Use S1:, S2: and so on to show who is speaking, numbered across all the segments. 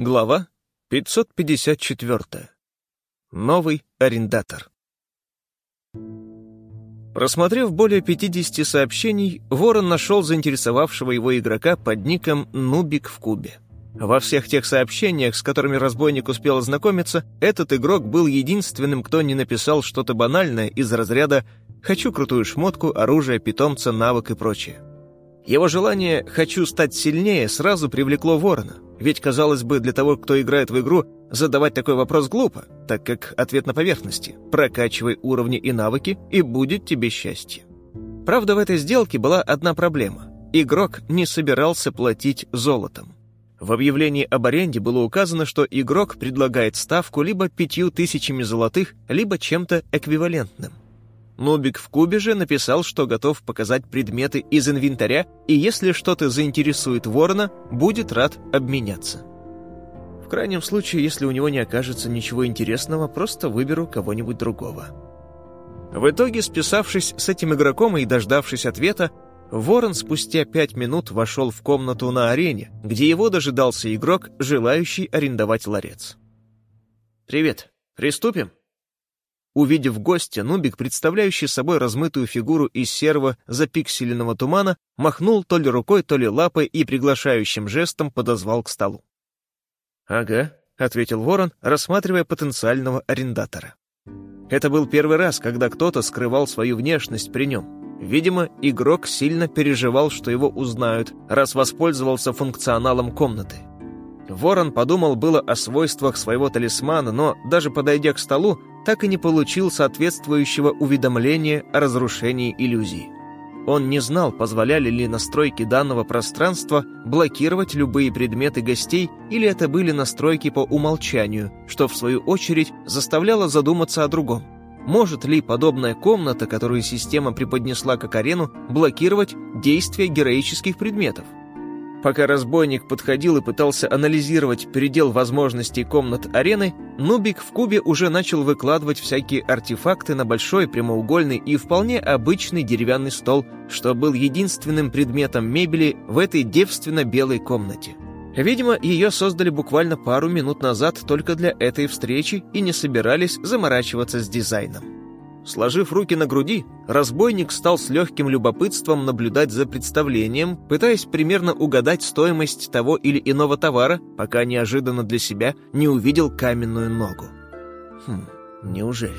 S1: Глава 554. Новый арендатор. Просмотрев более 50 сообщений, Ворон нашел заинтересовавшего его игрока под ником «Нубик в кубе». Во всех тех сообщениях, с которыми разбойник успел ознакомиться, этот игрок был единственным, кто не написал что-то банальное из разряда «хочу крутую шмотку, оружие, питомца, навык и прочее». Его желание «хочу стать сильнее» сразу привлекло Ворона, ведь, казалось бы, для того, кто играет в игру, задавать такой вопрос глупо, так как ответ на поверхности «прокачивай уровни и навыки, и будет тебе счастье». Правда, в этой сделке была одна проблема. Игрок не собирался платить золотом. В объявлении об аренде было указано, что игрок предлагает ставку либо пятью тысячами золотых, либо чем-то эквивалентным. Нубик в кубе же написал, что готов показать предметы из инвентаря, и если что-то заинтересует ворона, будет рад обменяться. В крайнем случае, если у него не окажется ничего интересного, просто выберу кого-нибудь другого. В итоге, списавшись с этим игроком и дождавшись ответа, Ворон спустя пять минут вошел в комнату на арене, где его дожидался игрок, желающий арендовать ларец. «Привет. Приступим?» Увидев гостя, Нубик, представляющий собой размытую фигуру из серого запикселенного тумана, махнул то ли рукой, то ли лапой и приглашающим жестом подозвал к столу. «Ага», — ответил Ворон, рассматривая потенциального арендатора. Это был первый раз, когда кто-то скрывал свою внешность при нем. Видимо, игрок сильно переживал, что его узнают, раз воспользовался функционалом комнаты. Ворон подумал было о свойствах своего талисмана, но, даже подойдя к столу, так и не получил соответствующего уведомления о разрушении иллюзии. Он не знал, позволяли ли настройки данного пространства блокировать любые предметы гостей или это были настройки по умолчанию, что в свою очередь заставляло задуматься о другом. Может ли подобная комната, которую система преподнесла как арену, блокировать действия героических предметов? Пока разбойник подходил и пытался анализировать передел возможностей комнат арены, Нубик в кубе уже начал выкладывать всякие артефакты на большой прямоугольный и вполне обычный деревянный стол, что был единственным предметом мебели в этой девственно-белой комнате. Видимо, ее создали буквально пару минут назад только для этой встречи и не собирались заморачиваться с дизайном. Сложив руки на груди, разбойник стал с легким любопытством наблюдать за представлением, пытаясь примерно угадать стоимость того или иного товара, пока неожиданно для себя не увидел каменную ногу. Хм, неужели?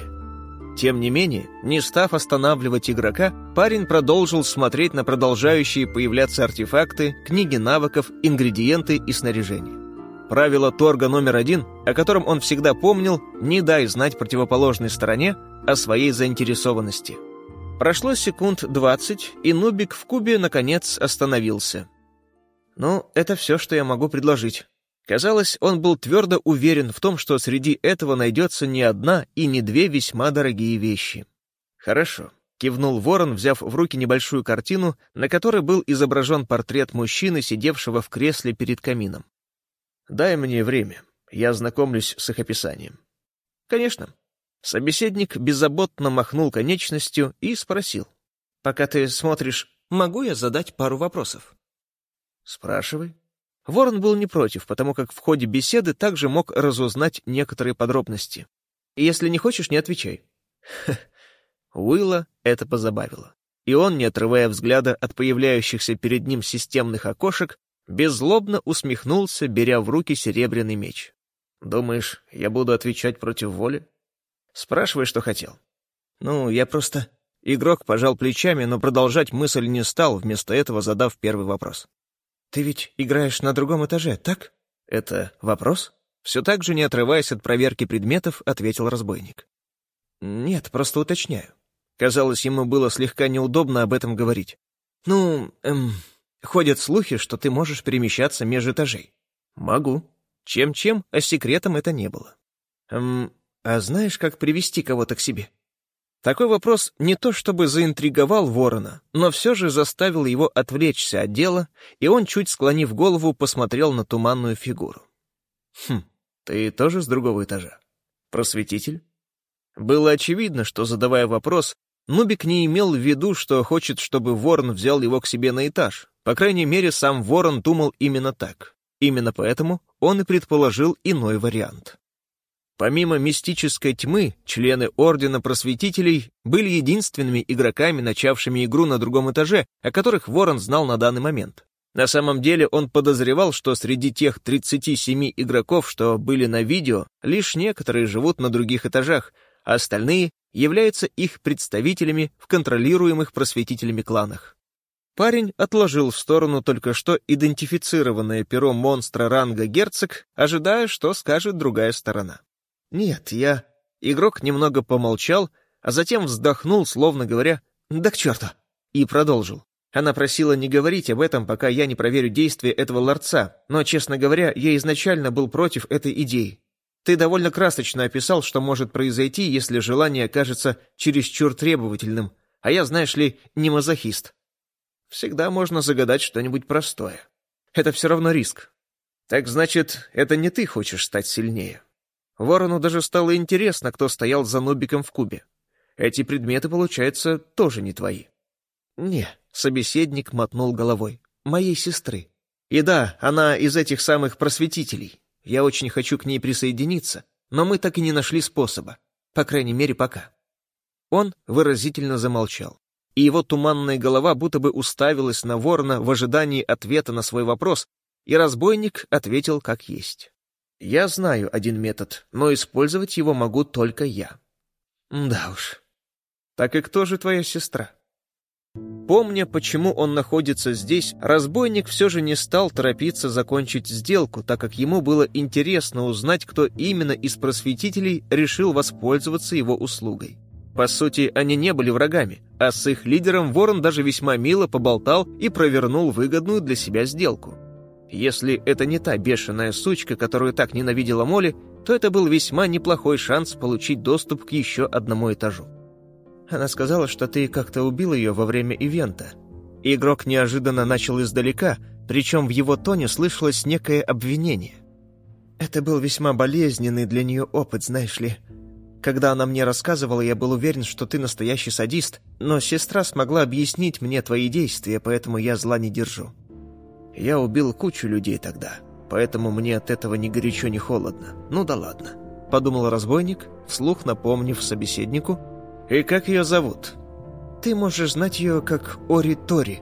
S1: Тем не менее, не став останавливать игрока, парень продолжил смотреть на продолжающие появляться артефакты, книги навыков, ингредиенты и снаряжение. Правило торга номер один, о котором он всегда помнил, не дай знать противоположной стороне о своей заинтересованности. Прошло секунд двадцать, и Нубик в кубе, наконец, остановился. «Ну, это все, что я могу предложить». Казалось, он был твердо уверен в том, что среди этого найдется не одна и не две весьма дорогие вещи. «Хорошо», — кивнул Ворон, взяв в руки небольшую картину, на которой был изображен портрет мужчины, сидевшего в кресле перед камином. Дай мне время, я ознакомлюсь с их описанием. Конечно. Собеседник беззаботно махнул конечностью и спросил. Пока ты смотришь, могу я задать пару вопросов? Спрашивай. Ворон был не против, потому как в ходе беседы также мог разузнать некоторые подробности. Если не хочешь, не отвечай. Уилла это позабавило. И он, не отрывая взгляда от появляющихся перед ним системных окошек, беззлобно усмехнулся, беря в руки серебряный меч. «Думаешь, я буду отвечать против воли?» «Спрашивай, что хотел». «Ну, я просто...» Игрок пожал плечами, но продолжать мысль не стал, вместо этого задав первый вопрос. «Ты ведь играешь на другом этаже, так?» «Это вопрос?» Все так же, не отрываясь от проверки предметов, ответил разбойник. «Нет, просто уточняю». Казалось, ему было слегка неудобно об этом говорить. «Ну, эм, Ходят слухи, что ты можешь перемещаться между этажей. Могу. Чем-чем, а секретом это не было. Эм, а знаешь, как привести кого-то к себе? Такой вопрос не то чтобы заинтриговал ворона, но все же заставил его отвлечься от дела, и он, чуть склонив голову, посмотрел на туманную фигуру. «Хм, ты тоже с другого этажа? Просветитель?» Было очевидно, что, задавая вопрос, Нубик не имел в виду, что хочет, чтобы ворон взял его к себе на этаж, по крайней мере, сам Ворон думал именно так. Именно поэтому он и предположил иной вариант. Помимо мистической тьмы, члены Ордена Просветителей были единственными игроками, начавшими игру на другом этаже, о которых Ворон знал на данный момент. На самом деле он подозревал, что среди тех 37 игроков, что были на видео, лишь некоторые живут на других этажах, а остальные являются их представителями в контролируемых просветителями кланах. Парень отложил в сторону только что идентифицированное перо монстра ранга герцог, ожидая, что скажет другая сторона. «Нет, я...» Игрок немного помолчал, а затем вздохнул, словно говоря «да к черту!» и продолжил. Она просила не говорить об этом, пока я не проверю действия этого ларца, но, честно говоря, я изначально был против этой идеи. Ты довольно красочно описал, что может произойти, если желание окажется чересчур требовательным, а я, знаешь ли, не мазохист. Всегда можно загадать что-нибудь простое. Это все равно риск. Так значит, это не ты хочешь стать сильнее. Ворону даже стало интересно, кто стоял за нубиком в кубе. Эти предметы, получается, тоже не твои. Не, собеседник мотнул головой. Моей сестры. И да, она из этих самых просветителей. Я очень хочу к ней присоединиться, но мы так и не нашли способа. По крайней мере, пока. Он выразительно замолчал, и его туманная голова будто бы уставилась на ворона в ожидании ответа на свой вопрос, и разбойник ответил как есть. Я знаю один метод, но использовать его могу только я. Да уж. Так и кто же твоя сестра? Помня, почему он находится здесь, разбойник все же не стал торопиться закончить сделку, так как ему было интересно узнать, кто именно из просветителей решил воспользоваться его услугой. По сути, они не были врагами, а с их лидером Ворон даже весьма мило поболтал и провернул выгодную для себя сделку. Если это не та бешеная сучка, которую так ненавидела Молли, то это был весьма неплохой шанс получить доступ к еще одному этажу. Она сказала, что ты как-то убил ее во время ивента. Игрок неожиданно начал издалека, причем в его тоне слышалось некое обвинение. Это был весьма болезненный для нее опыт, знаешь ли. Когда она мне рассказывала, я был уверен, что ты настоящий садист, но сестра смогла объяснить мне твои действия, поэтому я зла не держу. Я убил кучу людей тогда, поэтому мне от этого ни горячо, ни холодно. Ну да ладно. Подумал разбойник, вслух напомнив собеседнику. И как ее зовут? Ты можешь знать ее как Ори Тори.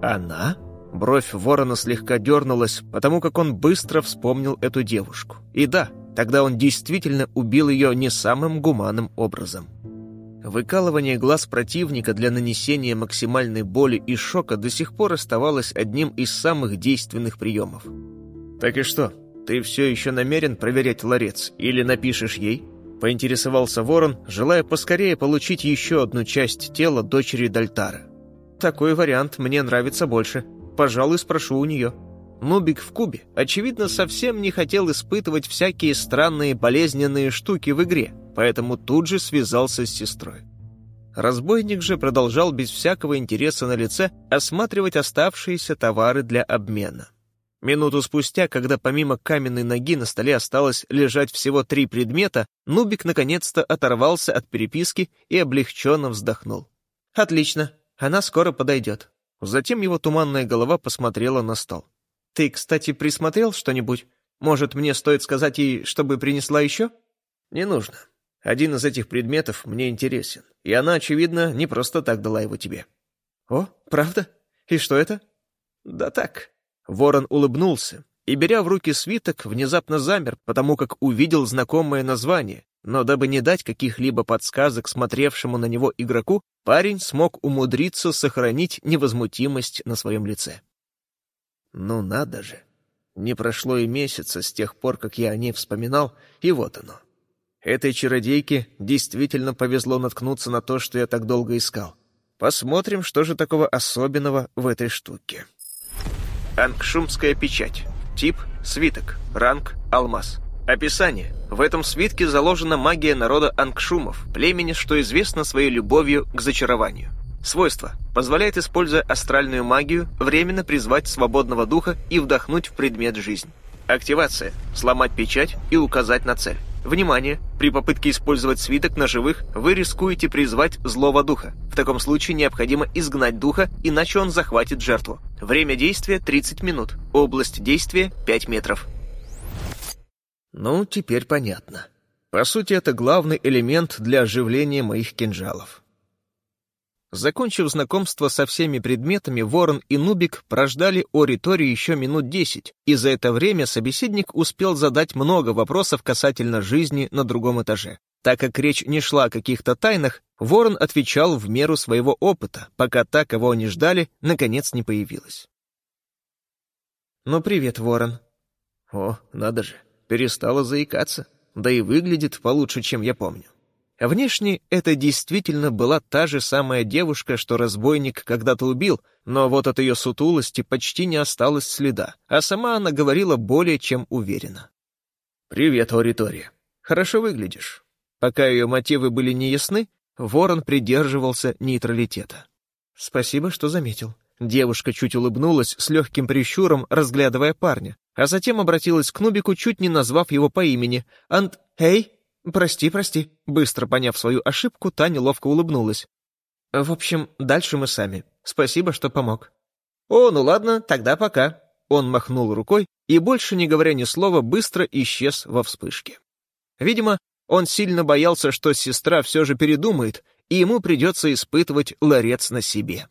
S1: Она? Бровь ворона слегка дернулась, потому как он быстро вспомнил эту девушку. И да, тогда он действительно убил ее не самым гуманным образом. Выкалывание глаз противника для нанесения максимальной боли и шока до сих пор оставалось одним из самых действенных приемов. «Так и что, ты все еще намерен проверять ларец или напишешь ей?» Поинтересовался ворон, желая поскорее получить еще одну часть тела дочери Дальтара. «Такой вариант мне нравится больше. Пожалуй, спрошу у нее». Нубик в кубе, очевидно, совсем не хотел испытывать всякие странные болезненные штуки в игре, поэтому тут же связался с сестрой. Разбойник же продолжал без всякого интереса на лице осматривать оставшиеся товары для обмена. Минуту спустя, когда помимо каменной ноги на столе осталось лежать всего три предмета, Нубик наконец-то оторвался от переписки и облегченно вздохнул. «Отлично, она скоро подойдет». Затем его туманная голова посмотрела на стол. «Ты, кстати, присмотрел что-нибудь? Может, мне стоит сказать ей, чтобы принесла еще?» «Не нужно. Один из этих предметов мне интересен, и она, очевидно, не просто так дала его тебе». «О, правда? И что это?» «Да так». Ворон улыбнулся и, беря в руки свиток, внезапно замер, потому как увидел знакомое название, но дабы не дать каких-либо подсказок смотревшему на него игроку, парень смог умудриться сохранить невозмутимость на своем лице. Ну надо же. Не прошло и месяца с тех пор, как я о ней вспоминал, и вот оно. Этой чародейке действительно повезло наткнуться на то, что я так долго искал. Посмотрим, что же такого особенного в этой штуке. Ангшумская печать. Тип – свиток. Ранг – алмаз. Описание. В этом свитке заложена магия народа ангшумов, племени, что известно своей любовью к зачарованию. Свойство. Позволяет, используя астральную магию, временно призвать свободного духа и вдохнуть в предмет жизнь. Активация. Сломать печать и указать на цель. Внимание! При попытке использовать свиток на живых вы рискуете призвать злого духа. В таком случае необходимо изгнать духа, иначе он захватит жертву. Время действия 30 минут. Область действия 5 метров. Ну, теперь понятно. По сути, это главный элемент для оживления моих кинжалов. Закончив знакомство со всеми предметами, Ворон и Нубик прождали Тори еще минут десять, и за это время собеседник успел задать много вопросов касательно жизни на другом этаже. Так как речь не шла о каких-то тайнах, Ворон отвечал в меру своего опыта, пока та, кого они ждали, наконец не появилась. «Ну, привет, Ворон». «О, надо же, перестала заикаться, да и выглядит получше, чем я помню». Внешне это действительно была та же самая девушка, что разбойник когда-то убил, но вот от ее сутулости почти не осталось следа, а сама она говорила более чем уверенно. «Привет, Оритори. Хорошо выглядишь». Пока ее мотивы были неясны, Ворон придерживался нейтралитета. «Спасибо, что заметил». Девушка чуть улыбнулась с легким прищуром, разглядывая парня, а затем обратилась к Нубику, чуть не назвав его по имени. «Ант... Эй, «Прости, прости». Быстро поняв свою ошибку, Таня ловко улыбнулась. «В общем, дальше мы сами. Спасибо, что помог». «О, ну ладно, тогда пока». Он махнул рукой и, больше не говоря ни слова, быстро исчез во вспышке. Видимо, он сильно боялся, что сестра все же передумает, и ему придется испытывать ларец на себе.